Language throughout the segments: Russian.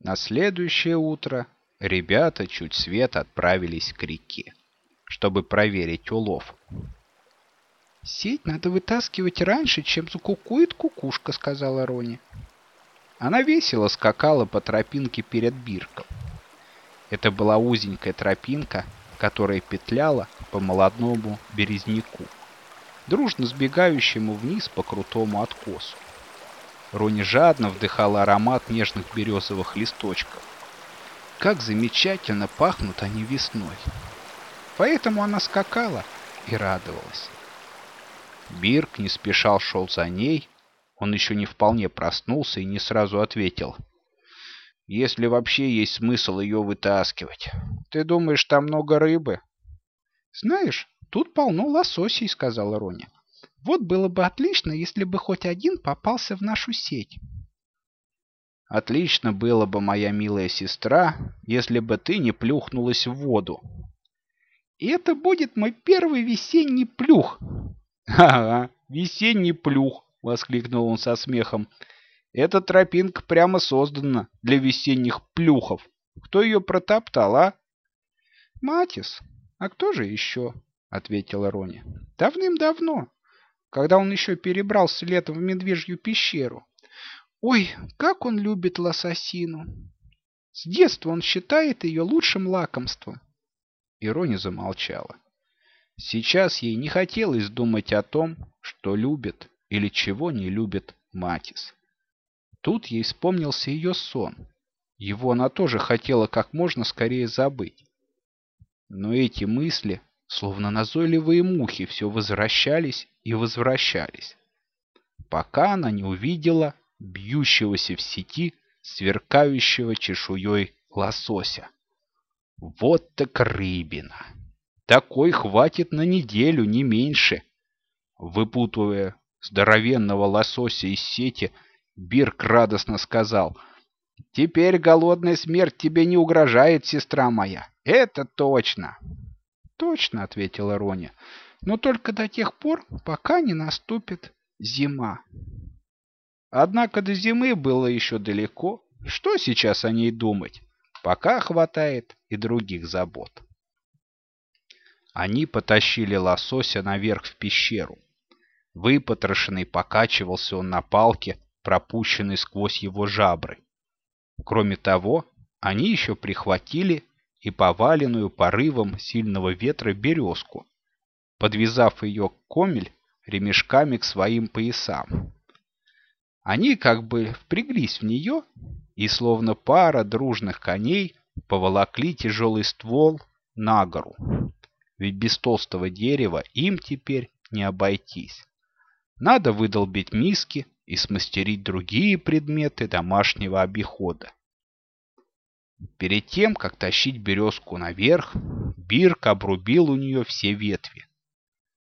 На следующее утро ребята чуть свет отправились к реке, чтобы проверить улов. «Сеть надо вытаскивать раньше, чем закукует кукушка», — сказала Рони. Она весело скакала по тропинке перед Бирком. Это была узенькая тропинка, которая петляла по молодному березняку, дружно сбегающему вниз по крутому откосу. Рони жадно вдыхала аромат нежных березовых листочков. Как замечательно пахнут они весной. Поэтому она скакала и радовалась. Бирк не спешал шел за ней. Он еще не вполне проснулся и не сразу ответил. «Если вообще есть смысл ее вытаскивать. Ты думаешь, там много рыбы?» «Знаешь, тут полно лососей», — сказала Роня. «Вот было бы отлично, если бы хоть один попался в нашу сеть». «Отлично было бы, моя милая сестра, если бы ты не плюхнулась в воду». «И это будет мой первый весенний плюх», «Ага, весенний плюх!» — воскликнул он со смехом. «Эта тропинка прямо создана для весенних плюхов. Кто ее протоптал, а?» «Матис. А кто же еще?» — ответила Рони. «Давным-давно, когда он еще перебрался летом в Медвежью пещеру. Ой, как он любит лососину! С детства он считает ее лучшим лакомством». И Рони замолчала. Сейчас ей не хотелось думать о том, что любит или чего не любит Матис. Тут ей вспомнился ее сон. Его она тоже хотела как можно скорее забыть. Но эти мысли, словно назойливые мухи, все возвращались и возвращались, пока она не увидела бьющегося в сети сверкающего чешуей лосося. Вот так рыбина! Такой хватит на неделю, не меньше. Выпутывая здоровенного лосося из сети, Бирк радостно сказал, «Теперь голодная смерть тебе не угрожает, сестра моя. Это точно!» «Точно», — ответила Роня, «но только до тех пор, пока не наступит зима». Однако до зимы было еще далеко. Что сейчас о ней думать? Пока хватает и других забот. Они потащили лосося наверх в пещеру. Выпотрошенный покачивался он на палке, пропущенной сквозь его жабры. Кроме того, они еще прихватили и поваленную порывом сильного ветра березку, подвязав ее к комель ремешками к своим поясам. Они как бы впряглись в нее и, словно пара дружных коней, поволокли тяжелый ствол на гору ведь без толстого дерева им теперь не обойтись. Надо выдолбить миски и смастерить другие предметы домашнего обихода. Перед тем, как тащить березку наверх, Бирк обрубил у нее все ветви.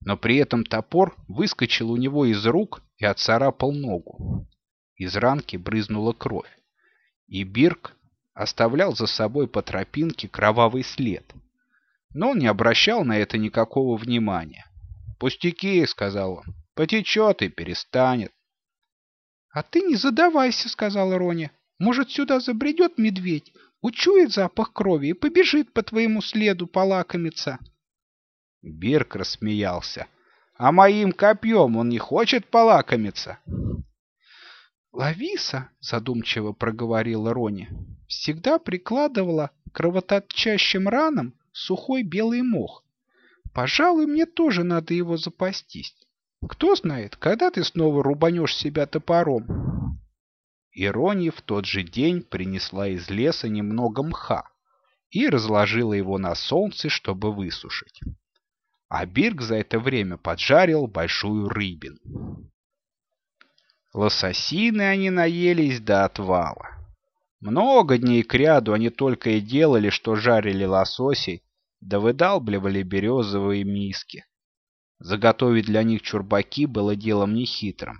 Но при этом топор выскочил у него из рук и отцарапал ногу. Из ранки брызнула кровь, и Бирк оставлял за собой по тропинке кровавый след — но он не обращал на это никакого внимания. «Пустяки», — сказал он, — «потечет и перестанет». «А ты не задавайся», — сказала Роня. «Может, сюда забредет медведь, учует запах крови и побежит по твоему следу полакомиться». Бирк рассмеялся. «А моим копьем он не хочет полакомиться?» «Лависа», — задумчиво проговорила Рони, — «всегда прикладывала кровоточащим ранам сухой белый мох. Пожалуй, мне тоже надо его запастись. Кто знает, когда ты снова рубанешь себя топором. Ирония в тот же день принесла из леса немного мха и разложила его на солнце, чтобы высушить. А Бирк за это время поджарил большую рыбин. Лососины они наелись до отвала. Много дней кряду они только и делали, что жарили лососей да выдалбливали березовые миски. Заготовить для них чурбаки было делом нехитрым.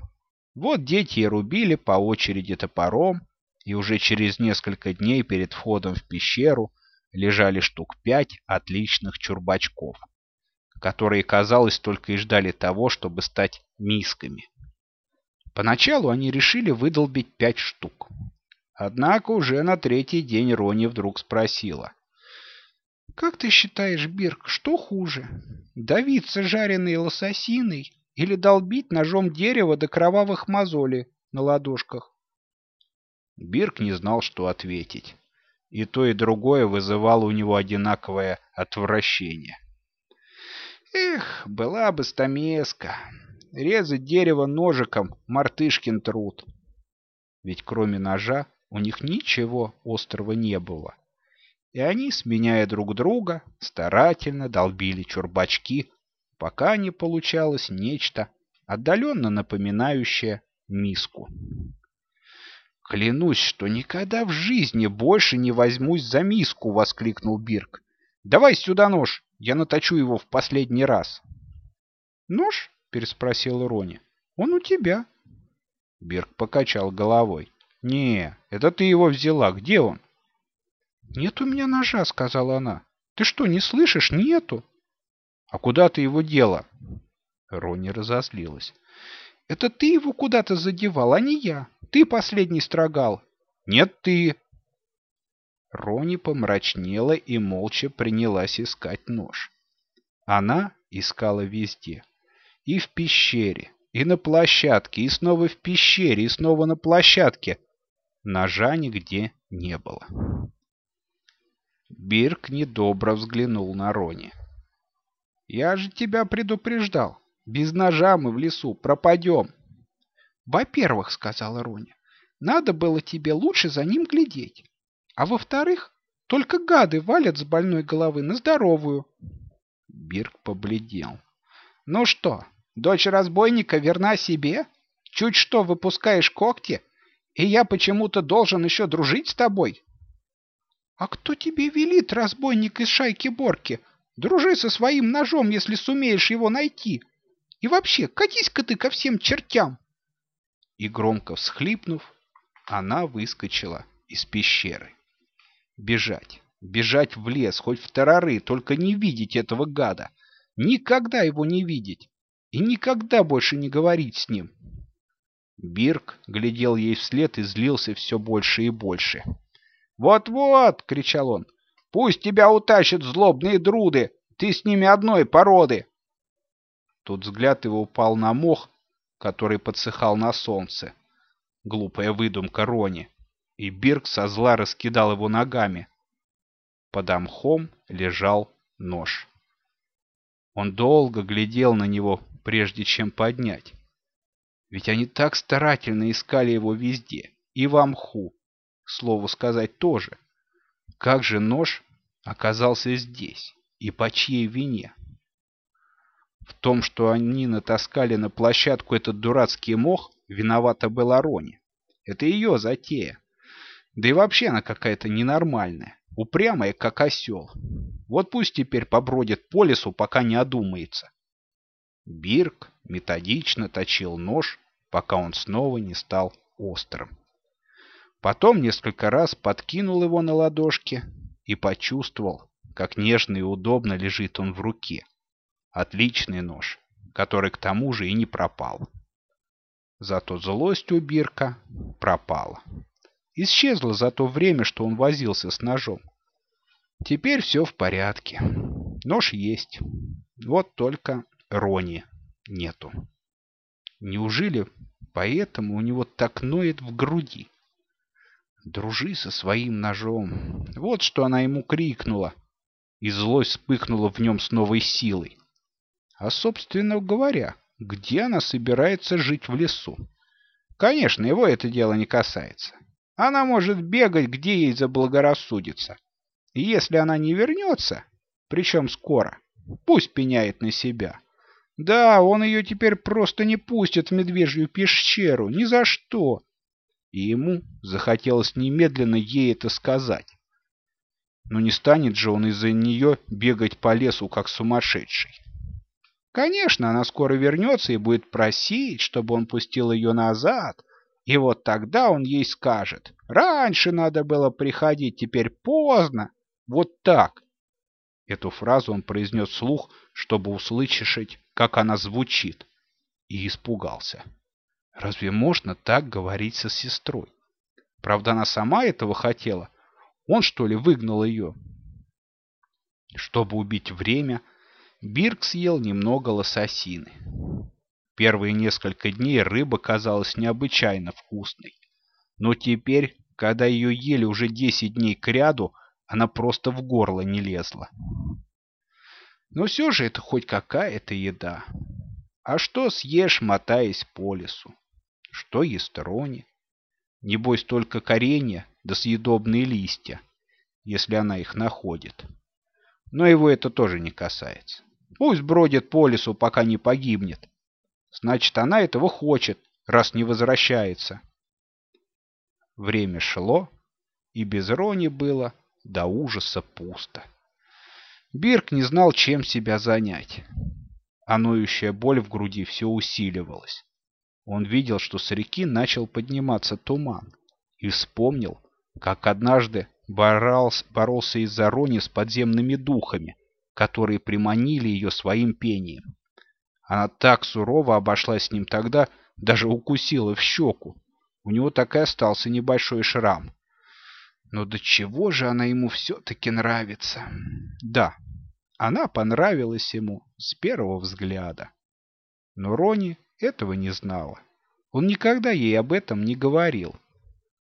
Вот дети и рубили по очереди топором, и уже через несколько дней перед входом в пещеру лежали штук пять отличных чурбачков, которые, казалось, только и ждали того, чтобы стать мисками. Поначалу они решили выдолбить пять штук. Однако уже на третий день Рони вдруг спросила. «Как ты считаешь, Бирк, что хуже? Давиться жареной лососиной или долбить ножом дерево до кровавых мозолей на ладошках?» Бирк не знал, что ответить. И то, и другое вызывало у него одинаковое отвращение. Эх, была бы стамеска. Резать дерево ножиком — мартышкин труд. Ведь кроме ножа у них ничего острого не было. И они, сменяя друг друга, старательно долбили чурбачки, пока не получалось нечто, отдаленно напоминающее миску. «Клянусь, что никогда в жизни больше не возьмусь за миску!» — воскликнул Бирк. «Давай сюда нож, я наточу его в последний раз». «Нож?» — переспросил Рони. «Он у тебя». Бирк покачал головой. «Не, это ты его взяла. Где он?» «Нет у меня ножа», — сказала она. «Ты что, не слышишь? Нету». «А куда ты его дела?» Рони разозлилась. «Это ты его куда-то задевал, а не я. Ты последний строгал». «Нет, ты». Рони помрачнела и молча принялась искать нож. Она искала везде. И в пещере, и на площадке, и снова в пещере, и снова на площадке. Ножа нигде не было. Бирк недобро взглянул на Рони. «Я же тебя предупреждал. Без ножа мы в лесу пропадем». «Во-первых, — сказала Рони, — надо было тебе лучше за ним глядеть. А во-вторых, только гады валят с больной головы на здоровую. Бирк побледнел. «Ну что, дочь разбойника верна себе? Чуть что выпускаешь когти, и я почему-то должен еще дружить с тобой?» «А кто тебе велит, разбойник из шайки Борки? Дружи со своим ножом, если сумеешь его найти. И вообще, катись-ка ты ко всем чертям!» И громко всхлипнув, она выскочила из пещеры. Бежать, бежать в лес, хоть в тарары, только не видеть этого гада. Никогда его не видеть. И никогда больше не говорить с ним. Бирк глядел ей вслед и злился все больше и больше. «Вот-вот!» — кричал он. «Пусть тебя утащат злобные друды! Ты с ними одной породы!» Тут взгляд его упал на мох, который подсыхал на солнце. Глупая выдумка Рони и Бирк со зла раскидал его ногами. Под мхом лежал нож. Он долго глядел на него, прежде чем поднять. Ведь они так старательно искали его везде, и в мху, слову сказать, тоже. Как же нож оказался здесь, и по чьей вине? В том, что они натаскали на площадку этот дурацкий мох, виновата была Рони. Это ее затея. Да и вообще она какая-то ненормальная, упрямая, как осел. Вот пусть теперь побродит по лесу, пока не одумается. Бирк методично точил нож, пока он снова не стал острым. Потом несколько раз подкинул его на ладошки и почувствовал, как нежно и удобно лежит он в руке. Отличный нож, который к тому же и не пропал. Зато злость у Бирка пропала исчезла за то время, что он возился с ножом. Теперь все в порядке. Нож есть. Вот только Рони нету. Неужели поэтому у него так ноет в груди? «Дружи со своим ножом!» Вот что она ему крикнула, и злость вспыхнула в нем с новой силой. А, собственно говоря, где она собирается жить в лесу? Конечно, его это дело не касается. Она может бегать, где ей заблагорассудится. И если она не вернется, причем скоро, пусть пеняет на себя. Да, он ее теперь просто не пустит в медвежью пещеру, ни за что. И ему захотелось немедленно ей это сказать. Но не станет же он из-за нее бегать по лесу, как сумасшедший. Конечно, она скоро вернется и будет просить, чтобы он пустил ее назад, и вот тогда он ей скажет, раньше надо было приходить, теперь поздно. Вот так. Эту фразу он произнес вслух, чтобы услышать, как она звучит, и испугался. Разве можно так говорить со сестрой? Правда, она сама этого хотела. Он, что ли, выгнал ее? Чтобы убить время, Бирк съел немного лососины. Первые несколько дней рыба казалась необычайно вкусной. Но теперь, когда ее ели уже 10 дней кряду, она просто в горло не лезла. Но все же это хоть какая-то еда. А что съешь, мотаясь по лесу? Что ест Рони? Небось только коренья да съедобные листья, если она их находит. Но его это тоже не касается. Пусть бродит по лесу, пока не погибнет. Значит, она этого хочет, раз не возвращается. Время шло, и без Рони было до ужаса пусто. Бирк не знал, чем себя занять. А ноющая боль в груди все усиливалась. Он видел, что с реки начал подниматься туман, и вспомнил, как однажды боролся, боролся из-за Рони с подземными духами, которые приманили ее своим пением. Она так сурово обошлась с ним тогда, даже укусила в щеку. У него так и остался небольшой шрам. Но до чего же она ему все-таки нравится? Да, она понравилась ему с первого взгляда. Но Рони этого не знала. Он никогда ей об этом не говорил.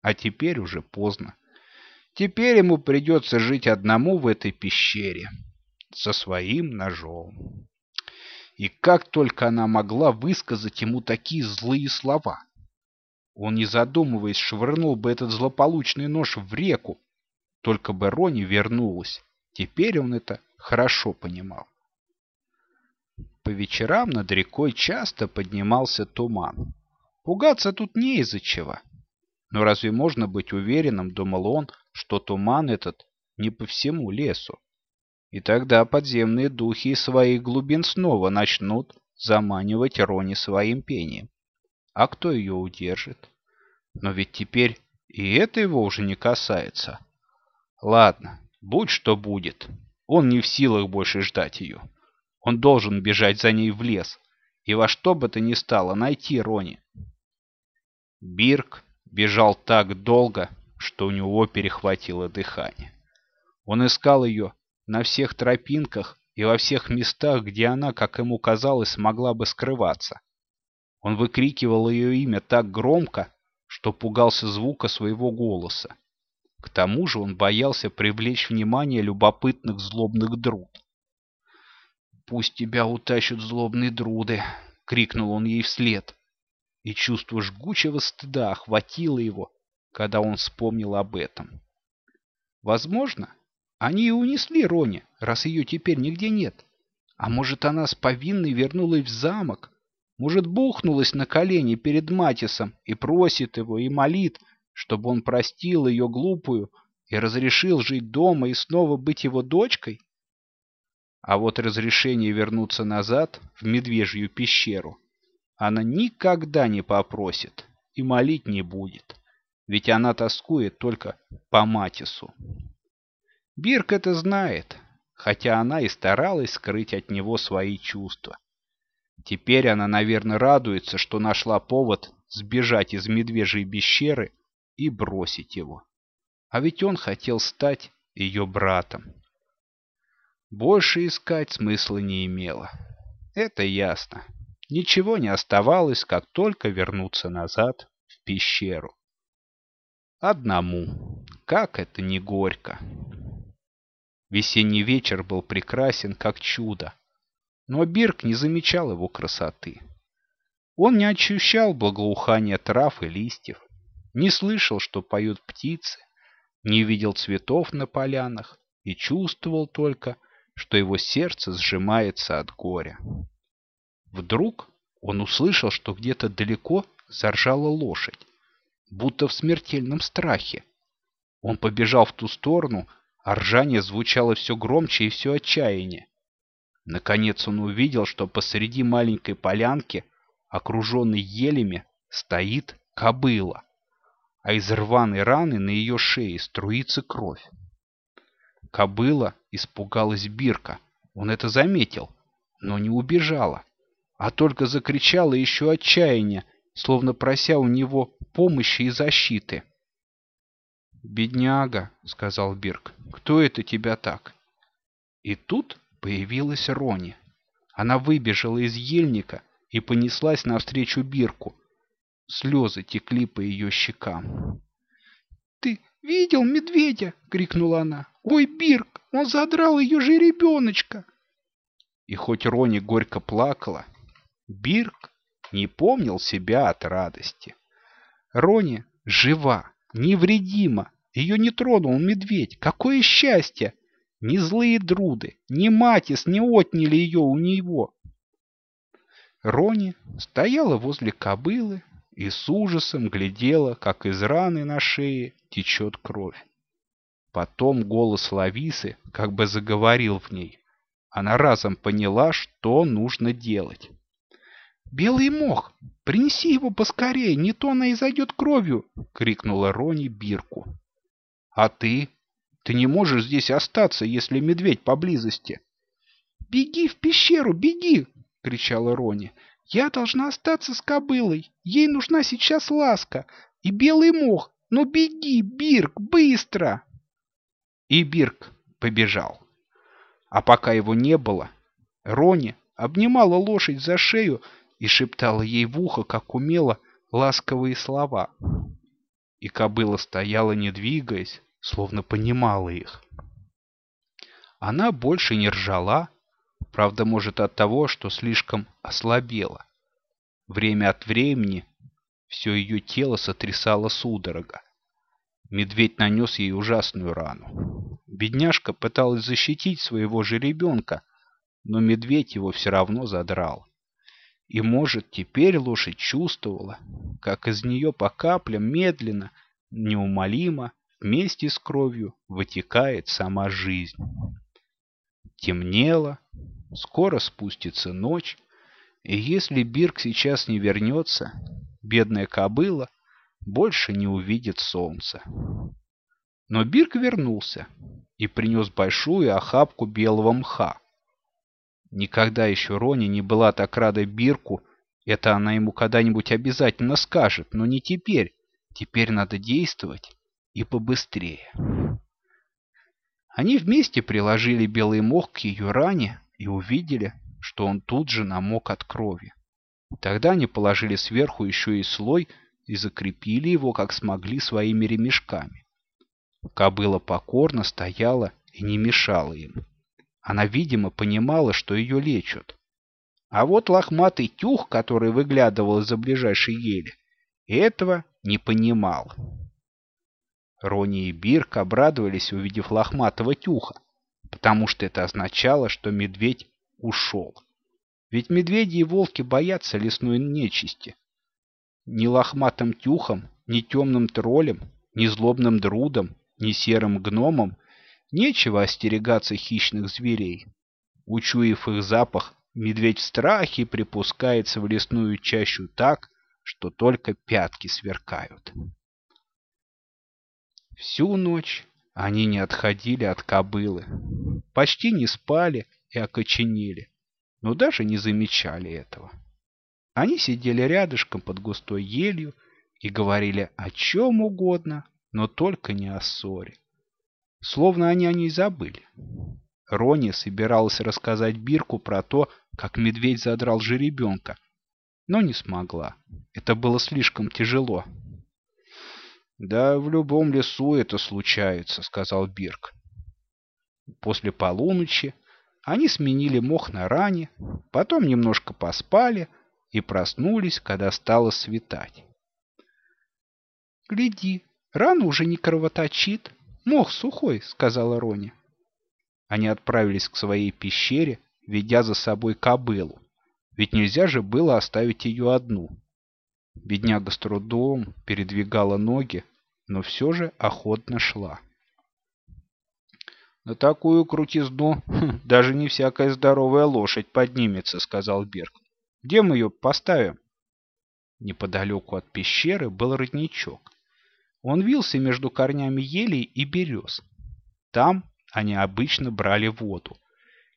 А теперь уже поздно. Теперь ему придется жить одному в этой пещере со своим ножом. И как только она могла высказать ему такие злые слова. Он, не задумываясь, швырнул бы этот злополучный нож в реку, только бы Рони вернулась. Теперь он это хорошо понимал. По вечерам над рекой часто поднимался туман. Пугаться тут не из-за чего. Но разве можно быть уверенным, думал он, что туман этот не по всему лесу? И тогда подземные духи из своих глубин снова начнут заманивать Рони своим пением. А кто ее удержит? Но ведь теперь и это его уже не касается. Ладно, будь что будет. Он не в силах больше ждать ее. Он должен бежать за ней в лес. И во что бы то ни стало найти Рони. Бирк бежал так долго, что у него перехватило дыхание. Он искал ее на всех тропинках и во всех местах, где она, как ему казалось, могла бы скрываться. Он выкрикивал ее имя так громко, что пугался звука своего голоса. К тому же он боялся привлечь внимание любопытных злобных друд. «Пусть тебя утащат злобные друды!» — крикнул он ей вслед. И чувство жгучего стыда охватило его, когда он вспомнил об этом. Возможно, они и унесли Рони, раз ее теперь нигде нет. А может, она с повинной вернулась в замок? Может, бухнулась на колени перед Матисом и просит его, и молит, чтобы он простил ее глупую и разрешил жить дома и снова быть его дочкой? А вот разрешение вернуться назад в Медвежью пещеру она никогда не попросит и молить не будет, ведь она тоскует только по Матису. Бирк это знает, хотя она и старалась скрыть от него свои чувства. Теперь она, наверное, радуется, что нашла повод сбежать из медвежьей пещеры и бросить его. А ведь он хотел стать ее братом. Больше искать смысла не имело. Это ясно. Ничего не оставалось, как только вернуться назад в пещеру. Одному. Как это не горько. Весенний вечер был прекрасен, как чудо, но Бирк не замечал его красоты. Он не ощущал благоухания трав и листьев, не слышал, что поют птицы, не видел цветов на полянах и чувствовал только, что его сердце сжимается от горя. Вдруг он услышал, что где-то далеко заржала лошадь, будто в смертельном страхе. Он побежал в ту сторону, а ржание звучало все громче и все отчаяние. Наконец он увидел, что посреди маленькой полянки, окруженной елями, стоит кобыла, а из рваной раны на ее шее струится кровь. Кобыла испугалась Бирка, он это заметил, но не убежала, а только закричала еще отчаяние, словно прося у него помощи и защиты. «Бедняга», — сказал Бирк, — «кто это тебя так?» И тут появилась Рони. Она выбежала из ельника и понеслась навстречу Бирку. Слезы текли по ее щекам. «Ты видел медведя?» — крикнула она. «Ой, Бирк, он задрал ее же ребеночка!» И хоть Рони горько плакала, Бирк не помнил себя от радости. Рони жива, невредима, ее не тронул медведь. Какое счастье! Ни злые друды, ни Матис не отняли ее у него. Рони стояла возле кобылы и с ужасом глядела, как из раны на шее течет кровь. Потом голос Лависы как бы заговорил в ней. Она разом поняла, что нужно делать. «Белый мох! Принеси его поскорее, не то она изойдет кровью!» — крикнула Рони Бирку. «А ты? Ты не можешь здесь остаться, если медведь поблизости!» «Беги в пещеру, беги!» — кричала Рони. «Я должна остаться с кобылой. Ей нужна сейчас ласка и белый мох. Ну беги, Бирк, быстро!» И Бирк побежал. А пока его не было, Рони обнимала лошадь за шею и шептала ей в ухо, как умела, ласковые слова. И кобыла стояла, не двигаясь, словно понимала их. Она больше не ржала, правда, может, от того, что слишком ослабела. Время от времени все ее тело сотрясало судорога. Медведь нанес ей ужасную рану. Бедняжка пыталась защитить своего же ребенка, но медведь его все равно задрал. И, может, теперь лошадь чувствовала, как из нее по каплям медленно, неумолимо, вместе с кровью вытекает сама жизнь. Темнело, скоро спустится ночь, и если Бирк сейчас не вернется, бедная кобыла больше не увидит солнца. Но Бирк вернулся и принес большую охапку белого мха, Никогда еще Рони не была так рада Бирку. Это она ему когда-нибудь обязательно скажет, но не теперь. Теперь надо действовать и побыстрее. Они вместе приложили белый мох к ее ране и увидели, что он тут же намок от крови. Тогда они положили сверху еще и слой и закрепили его, как смогли, своими ремешками. Кобыла покорно стояла и не мешала им. Она, видимо, понимала, что ее лечат. А вот лохматый тюх, который выглядывал из-за ближайшей ели, этого не понимал. Рони и Бирк обрадовались, увидев лохматого тюха, потому что это означало, что медведь ушел. Ведь медведи и волки боятся лесной нечисти. Ни лохматым тюхом, ни темным троллем, ни злобным друдом, ни серым гномом Нечего остерегаться хищных зверей. Учуяв их запах, медведь в страхе припускается в лесную чащу так, что только пятки сверкают. Всю ночь они не отходили от кобылы, почти не спали и окоченели, но даже не замечали этого. Они сидели рядышком под густой елью и говорили о чем угодно, но только не о ссоре. Словно они о ней забыли. Рони собиралась рассказать Бирку про то, как медведь задрал жеребенка, но не смогла. Это было слишком тяжело. «Да в любом лесу это случается», — сказал Бирк. После полуночи они сменили мох на ране, потом немножко поспали и проснулись, когда стало светать. «Гляди, рана уже не кровоточит», «Мох сухой», — сказала Рони. Они отправились к своей пещере, ведя за собой кобылу. Ведь нельзя же было оставить ее одну. Бедняга с трудом передвигала ноги, но все же охотно шла. «На такую крутизну даже не всякая здоровая лошадь поднимется», — сказал Берг. «Где мы ее поставим?» Неподалеку от пещеры был родничок. Он вился между корнями елей и берез. Там они обычно брали воду,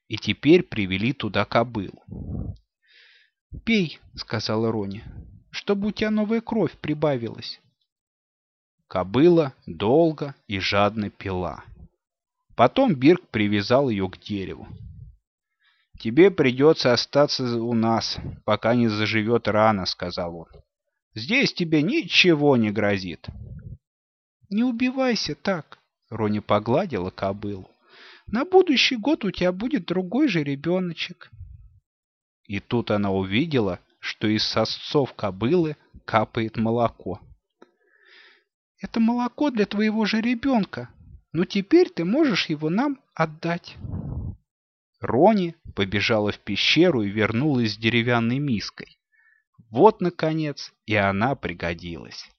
и теперь привели туда кобылу. «Пей», — сказала Рони, — «чтобы у тебя новая кровь прибавилась». Кобыла долго и жадно пила. Потом Бирк привязал ее к дереву. «Тебе придется остаться у нас, пока не заживет рана», — сказал он. «Здесь тебе ничего не грозит». «Не убивайся так», — Рони погладила кобылу. «На будущий год у тебя будет другой же ребеночек». И тут она увидела, что из сосцов кобылы капает молоко. «Это молоко для твоего же ребенка, но теперь ты можешь его нам отдать». Рони побежала в пещеру и вернулась с деревянной миской. Вот, наконец, и она пригодилась.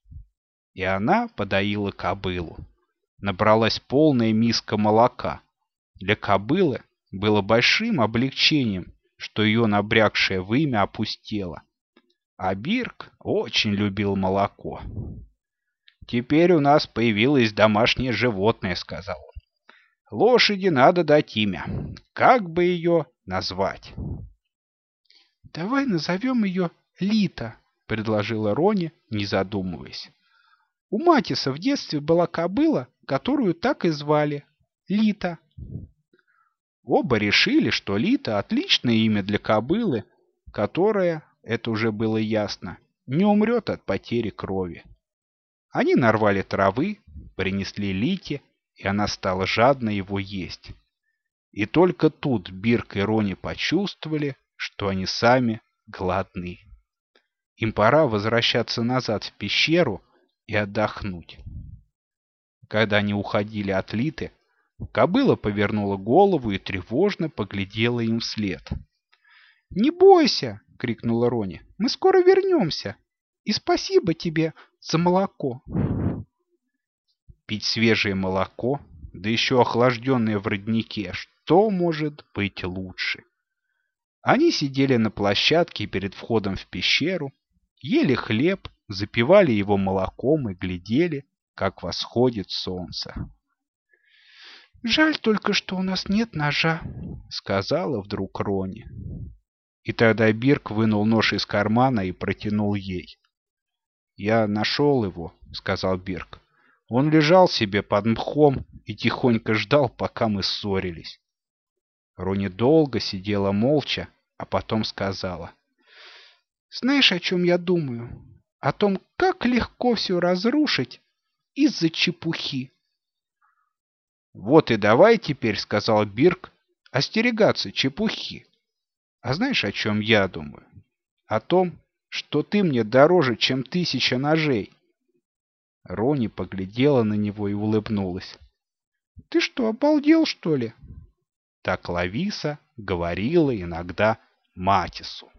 И она подоила кобылу. Набралась полная миска молока. Для кобылы было большим облегчением, что ее набрякшее вымя опустело. А Бирк очень любил молоко. «Теперь у нас появилось домашнее животное», — сказал он. «Лошади надо дать имя. Как бы ее назвать?» «Давай назовем ее Лита», — предложила Рони, не задумываясь. «У Матиса в детстве была кобыла, которую так и звали — Лита». Оба решили, что Лита — отличное имя для кобылы, которая, это уже было ясно, не умрет от потери крови. Они нарвали травы, принесли Лите, и она стала жадно его есть. И только тут Бирк и Рони почувствовали, что они сами голодны. Им пора возвращаться назад в пещеру и отдохнуть. Когда они уходили от Литы, Кобыла повернула голову и тревожно поглядела им вслед. «Не бойся!» — крикнула Рони. «Мы скоро вернемся! И спасибо тебе за молоко!» Пить свежее молоко, да еще охлажденное в роднике, что может быть лучше? Они сидели на площадке перед входом в пещеру, ели хлеб, запивали его молоком и глядели, как восходит солнце. «Жаль только, что у нас нет ножа», — сказала вдруг Рони. И тогда Бирк вынул нож из кармана и протянул ей. «Я нашел его», — сказал Бирк. «Он лежал себе под мхом и тихонько ждал, пока мы ссорились». Рони долго сидела молча, а потом сказала. «Знаешь, о чем я думаю? О том, как легко все разрушить из-за чепухи». «Вот и давай теперь, — сказал Бирк, — остерегаться чепухи. А знаешь, о чем я думаю? О том, что ты мне дороже, чем тысяча ножей». Рони поглядела на него и улыбнулась. «Ты что, обалдел, что ли?» Так Лависа говорила иногда Матису.